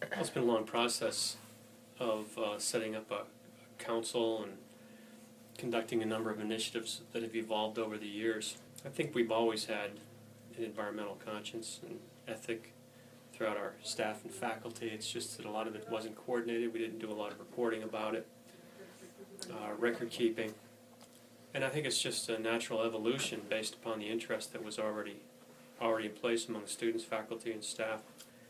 Well, It's been a long process of uh, setting up a council and conducting a number of initiatives that have evolved over the years. I think we've always had an environmental conscience and ethic throughout our staff and faculty. It's just that a lot of it wasn't coordinated. We didn't do a lot of reporting about it, uh, record keeping. And I think it's just a natural evolution based upon the interest that was already already in place among students, faculty, and staff.